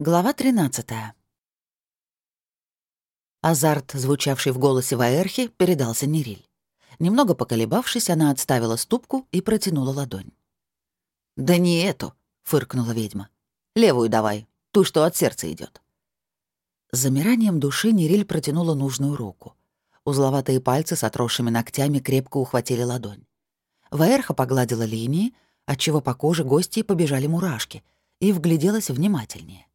Глава 13. Азарт, звучавший в голосе Ваэрхи, передался Нериль. Немного поколебавшись, она отставила ступку и протянула ладонь. «Да не эту», — фыркнула ведьма. «Левую давай, ту, что от сердца идет. С замиранием души Нериль протянула нужную руку. Узловатые пальцы с отросшими ногтями крепко ухватили ладонь. Ваэрха погладила линии, отчего по коже гостей побежали мурашки, и вгляделась внимательнее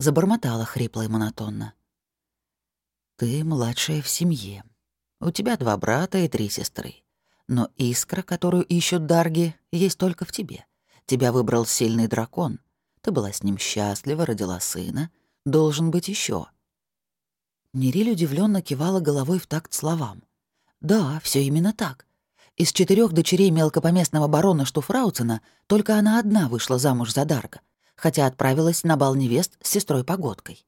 забормотала хрипло и монотонно. «Ты младшая в семье. У тебя два брата и три сестры. Но искра, которую ищут Дарги, есть только в тебе. Тебя выбрал сильный дракон. Ты была с ним счастлива, родила сына. Должен быть еще. Нериль удивленно кивала головой в такт словам. «Да, все именно так. Из четырех дочерей мелкопоместного барона Штуфрауцена только она одна вышла замуж за Дарга хотя отправилась на бал невест с сестрой Погодкой.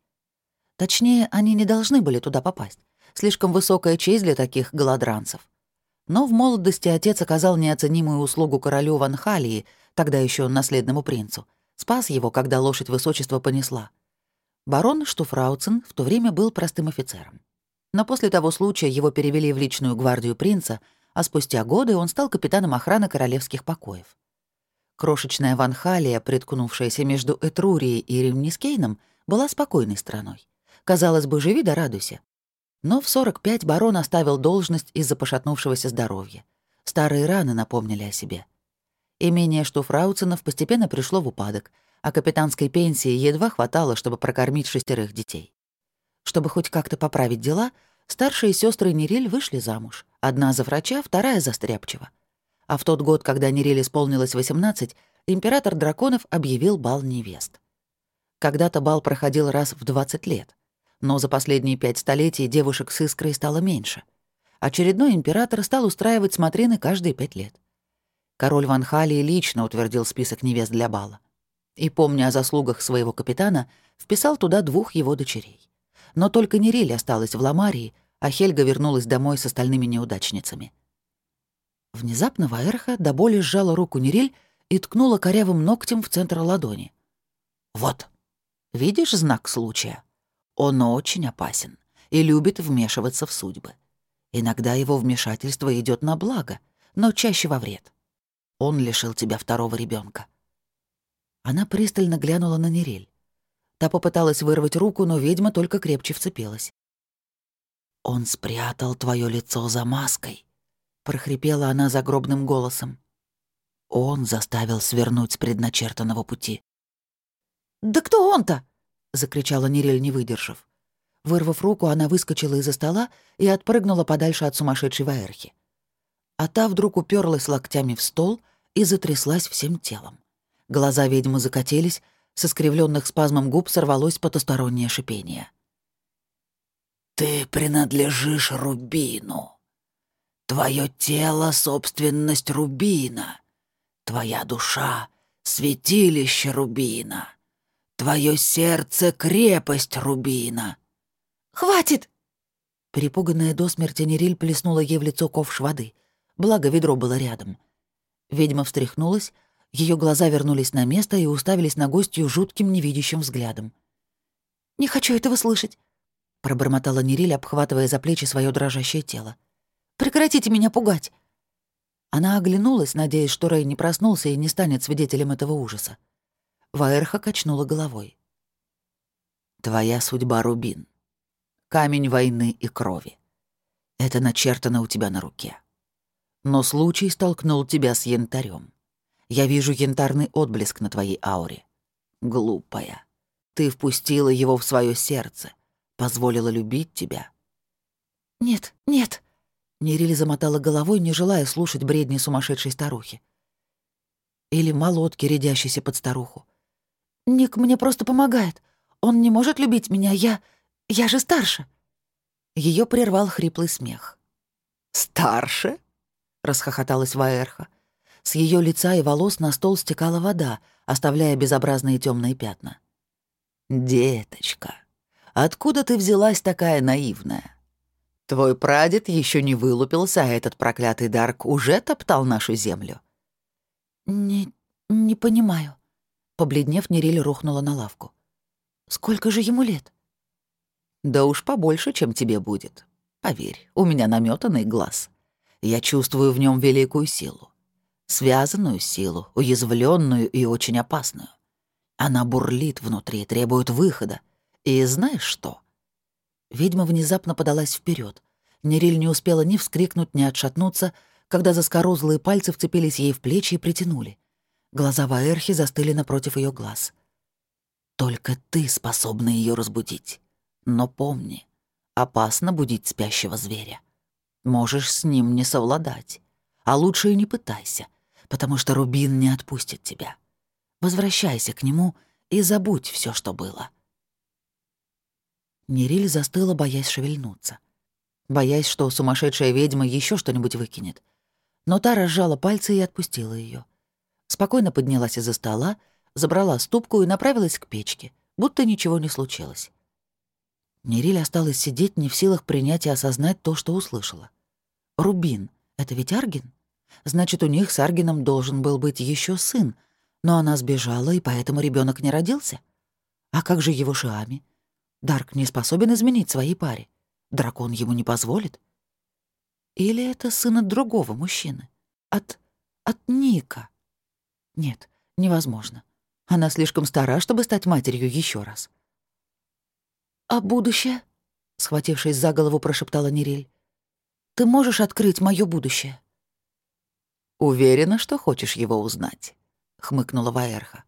Точнее, они не должны были туда попасть. Слишком высокая честь для таких голодранцев. Но в молодости отец оказал неоценимую услугу королю Ванхалии, тогда еще наследному принцу. Спас его, когда лошадь высочества понесла. Барон Штуфрауцен в то время был простым офицером. Но после того случая его перевели в личную гвардию принца, а спустя годы он стал капитаном охраны королевских покоев. Крошечная Ванхалия, приткнувшаяся между Этрурией и Римнискейном, была спокойной страной. Казалось бы, живи да радуйся. Но в 45 барон оставил должность из-за пошатнувшегося здоровья. Старые раны напомнили о себе. Имение Штуфрауценов постепенно пришло в упадок, а капитанской пенсии едва хватало, чтобы прокормить шестерых детей. Чтобы хоть как-то поправить дела, старшие сестры Нериль вышли замуж. Одна за врача, вторая за стряпчего — а в тот год, когда Нериль исполнилось 18, император драконов объявил бал невест. Когда-то бал проходил раз в 20 лет, но за последние пять столетий девушек с искрой стало меньше. Очередной император стал устраивать смотрины каждые пять лет. Король Ван Халии лично утвердил список невест для бала. И, помня о заслугах своего капитана, вписал туда двух его дочерей. Но только Нериль осталась в Ламарии, а Хельга вернулась домой с остальными неудачницами — Внезапно Ваэрха до боли сжала руку Нериль и ткнула корявым ногтем в центр ладони. «Вот, видишь знак случая? Он очень опасен и любит вмешиваться в судьбы. Иногда его вмешательство идет на благо, но чаще во вред. Он лишил тебя второго ребенка. Она пристально глянула на Нериль. Та попыталась вырвать руку, но ведьма только крепче вцепилась. «Он спрятал твое лицо за маской», — прохрипела она загробным голосом. Он заставил свернуть с предначертанного пути. «Да кто он-то?» — закричала Нерель, не выдержав. Вырвав руку, она выскочила из-за стола и отпрыгнула подальше от сумасшедшей Ваэрхи. А та вдруг уперлась локтями в стол и затряслась всем телом. Глаза ведьмы закатились, со скривленных спазмом губ сорвалось потустороннее шипение. «Ты принадлежишь Рубину», Твое тело — собственность Рубина. Твоя душа — святилище Рубина. Твое сердце — крепость Рубина. «Хватит!» Перепуганная до смерти Нериль плеснула ей в лицо ковш воды. Благо, ведро было рядом. Ведьма встряхнулась, ее глаза вернулись на место и уставились на гостью жутким невидящим взглядом. «Не хочу этого слышать», — пробормотала Нериль, обхватывая за плечи свое дрожащее тело. Прекратите меня пугать!» Она оглянулась, надеясь, что Рэй не проснулся и не станет свидетелем этого ужаса. Ваэрха качнула головой. «Твоя судьба, Рубин. Камень войны и крови. Это начертано у тебя на руке. Но случай столкнул тебя с янтарем. Я вижу янтарный отблеск на твоей ауре. Глупая. Ты впустила его в свое сердце, позволила любить тебя». «Нет, нет», Нерили замотала головой, не желая слушать бредни сумасшедшей старухи. Или молотки, рядящейся под старуху. «Ник мне просто помогает. Он не может любить меня. Я... я же старше». Ее прервал хриплый смех. «Старше?» — расхохоталась Ваэрха. С ее лица и волос на стол стекала вода, оставляя безобразные темные пятна. «Деточка, откуда ты взялась такая наивная? Твой прадед еще не вылупился, а этот проклятый Дарк уже топтал нашу землю». «Не... не понимаю». Побледнев, Нериль рухнула на лавку. Сколько же ему лет? Да уж побольше, чем тебе будет. Поверь, у меня наметанный глаз. Я чувствую в нем великую силу. Связанную силу, уязвленную и очень опасную. Она бурлит внутри, требует выхода. И знаешь что? Ведьма внезапно подалась вперед. Нериль не успела ни вскрикнуть, ни отшатнуться, когда заскорузлые пальцы вцепились ей в плечи и притянули. Глаза Ваэрхи застыли напротив ее глаз. «Только ты способна ее разбудить. Но помни, опасно будить спящего зверя. Можешь с ним не совладать. А лучше и не пытайся, потому что Рубин не отпустит тебя. Возвращайся к нему и забудь все, что было». Нериль застыла, боясь шевельнуться. Боясь, что сумасшедшая ведьма еще что-нибудь выкинет. Но та разжала пальцы и отпустила ее. Спокойно поднялась из-за стола, забрала ступку и направилась к печке, будто ничего не случилось. Нериль осталась сидеть не в силах принять и осознать то, что услышала. «Рубин — это ведь Аргин? Значит, у них с Аргином должен был быть еще сын, но она сбежала, и поэтому ребенок не родился? А как же его Шиами? Дарк не способен изменить своей паре. Дракон ему не позволит. Или это сын от другого мужчины? От... от Ника? Нет, невозможно. Она слишком стара, чтобы стать матерью еще раз. «А будущее?» — схватившись за голову, прошептала Нериль. «Ты можешь открыть мое будущее?» «Уверена, что хочешь его узнать», — хмыкнула Ваэрха.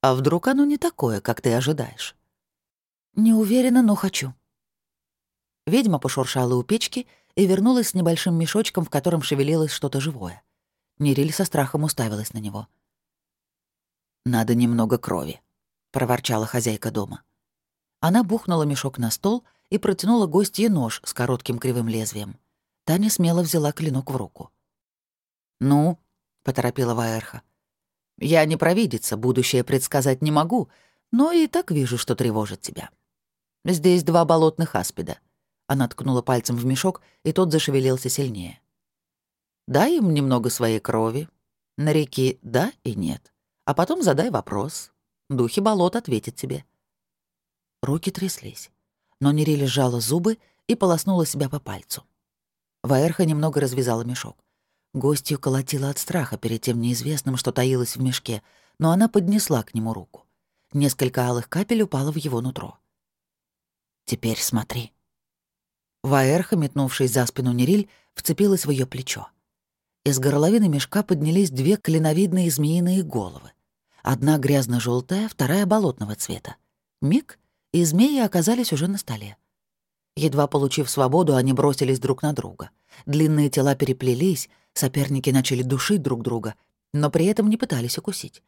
«А вдруг оно не такое, как ты ожидаешь?» «Не уверена, но хочу». Ведьма пошуршала у печки и вернулась с небольшим мешочком, в котором шевелилось что-то живое. Нериль со страхом уставилась на него. «Надо немного крови», — проворчала хозяйка дома. Она бухнула мешок на стол и протянула гостье нож с коротким кривым лезвием. Таня смело взяла клинок в руку. «Ну», — поторопила Ваэрха, — «я не провидица, будущее предсказать не могу, но и так вижу, что тревожит тебя. Здесь два болотных аспида». Она ткнула пальцем в мешок, и тот зашевелился сильнее. «Дай им немного своей крови. На реки да и нет. А потом задай вопрос. Духи болот ответят тебе». Руки тряслись. Но Нерили сжала зубы и полоснула себя по пальцу. Ваэрха немного развязала мешок. Гостью колотила от страха перед тем неизвестным, что таилось в мешке, но она поднесла к нему руку. Несколько алых капель упало в его нутро. «Теперь смотри». Ваэрха, метнувшись за спину Нериль, вцепилась в ее плечо. Из горловины мешка поднялись две клиновидные змеиные головы. Одна грязно желтая вторая болотного цвета. Миг, и змеи оказались уже на столе. Едва получив свободу, они бросились друг на друга. Длинные тела переплелись, соперники начали душить друг друга, но при этом не пытались укусить.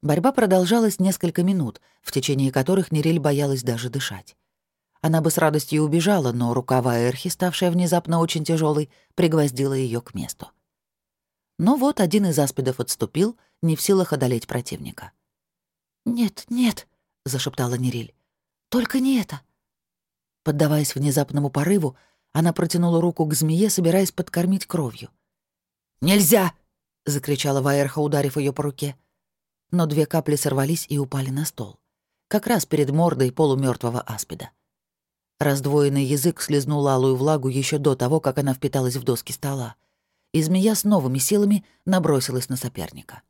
Борьба продолжалась несколько минут, в течение которых Нериль боялась даже дышать. Она бы с радостью убежала, но рукава Эрхи, ставшая внезапно очень тяжелой, пригвоздила ее к месту. Но вот один из аспидов отступил, не в силах одолеть противника. «Нет, нет», — зашептала Нериль. «Только не это». Поддаваясь внезапному порыву, она протянула руку к змее, собираясь подкормить кровью. «Нельзя!» — закричала Ваерха, ударив ее по руке. Но две капли сорвались и упали на стол. Как раз перед мордой полумертвого аспида. Раздвоенный язык слезнул алую влагу еще до того, как она впиталась в доски стола и змея с новыми силами набросилась на соперника.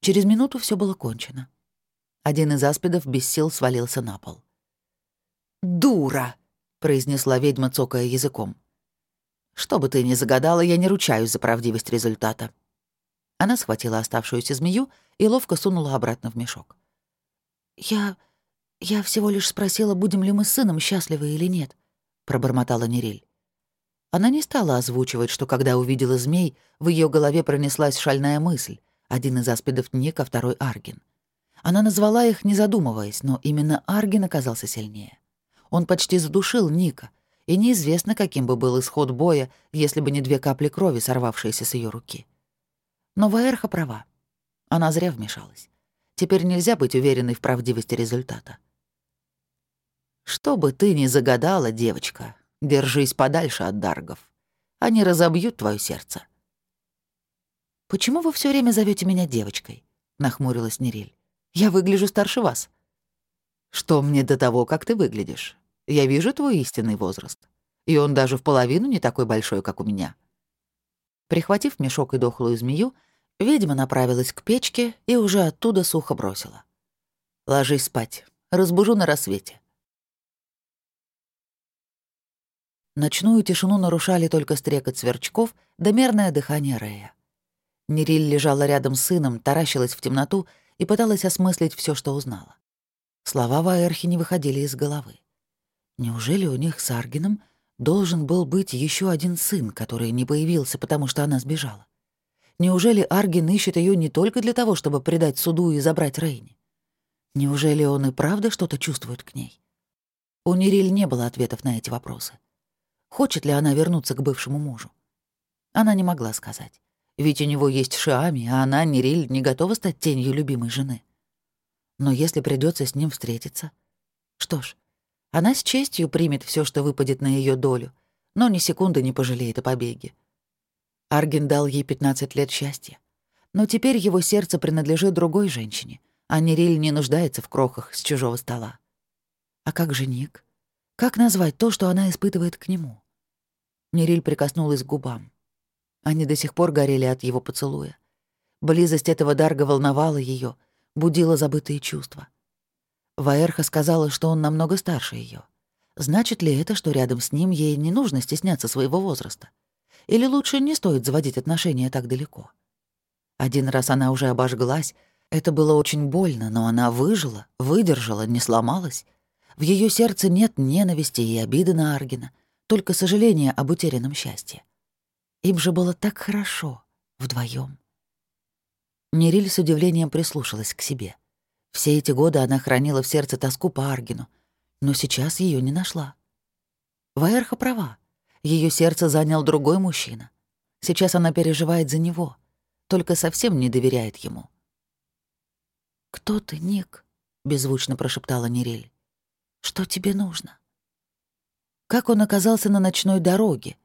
Через минуту все было кончено. Один из аспидов без сил свалился на пол. «Дура!» — произнесла ведьма, цокая языком. «Что бы ты ни загадала, я не ручаюсь за правдивость результата». Она схватила оставшуюся змею и ловко сунула обратно в мешок. «Я... я всего лишь спросила, будем ли мы с сыном счастливы или нет», — пробормотала Нериль. Она не стала озвучивать, что когда увидела змей, в ее голове пронеслась шальная мысль. Один из аспидов Ник, а второй — Аргин. Она назвала их, не задумываясь, но именно Аргин оказался сильнее. Он почти задушил Ника, и неизвестно, каким бы был исход боя, если бы не две капли крови, сорвавшиеся с ее руки. Но Ваэрха права. Она зря вмешалась. Теперь нельзя быть уверенной в правдивости результата. «Что бы ты ни загадала, девочка, Держись подальше от даргов. Они разобьют твое сердце. «Почему вы все время зовете меня девочкой?» — нахмурилась Нериль. «Я выгляжу старше вас». Что мне до того, как ты выглядишь? Я вижу твой истинный возраст. И он даже в половину не такой большой, как у меня». Прихватив мешок и дохлую змею, ведьма направилась к печке и уже оттуда сухо бросила. «Ложись спать. Разбужу на рассвете». Ночную тишину нарушали только стрекот сверчков да мерное дыхание Рея. Нериль лежала рядом с сыном, таращилась в темноту и пыталась осмыслить все, что узнала. Слова Ваэрхи не выходили из головы. Неужели у них с Аргином должен был быть еще один сын, который не появился, потому что она сбежала? Неужели Аргин ищет ее не только для того, чтобы предать суду и забрать Рейни? Неужели он и правда что-то чувствует к ней? У Нериль не было ответов на эти вопросы. Хочет ли она вернуться к бывшему мужу? Она не могла сказать. Ведь у него есть Шиами, а она, Нериль, не готова стать тенью любимой жены. Но если придется с ним встретиться... Что ж, она с честью примет все, что выпадет на ее долю, но ни секунды не пожалеет о побеге. Арген дал ей 15 лет счастья. Но теперь его сердце принадлежит другой женщине, а Нериль не нуждается в крохах с чужого стола. А как же Ник? Как назвать то, что она испытывает к нему? Нериль прикоснулась к губам. Они до сих пор горели от его поцелуя. Близость этого Дарга волновала ее, будила забытые чувства. Ваэрха сказала, что он намного старше ее. Значит ли это, что рядом с ним ей не нужно стесняться своего возраста? Или лучше не стоит заводить отношения так далеко? Один раз она уже обожглась. Это было очень больно, но она выжила, выдержала, не сломалась. В ее сердце нет ненависти и обиды на Аргина, только сожаление об утерянном счастье. Им же было так хорошо, вдвоем. Нериль с удивлением прислушалась к себе. Все эти годы она хранила в сердце тоску по Аргину, но сейчас ее не нашла. Ваерха права. Ее сердце занял другой мужчина. Сейчас она переживает за него, только совсем не доверяет ему. «Кто ты, Ник?» — беззвучно прошептала Нериль. «Что тебе нужно?» Как он оказался на ночной дороге?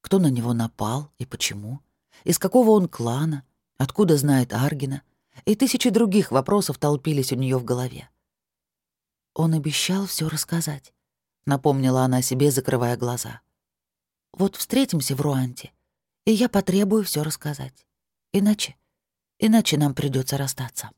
Кто на него напал и почему? Из какого он клана? Откуда знает Аргина? И тысячи других вопросов толпились у нее в голове. Он обещал все рассказать, напомнила она себе, закрывая глаза. Вот встретимся в Руанте, и я потребую все рассказать. Иначе, иначе нам придется расстаться.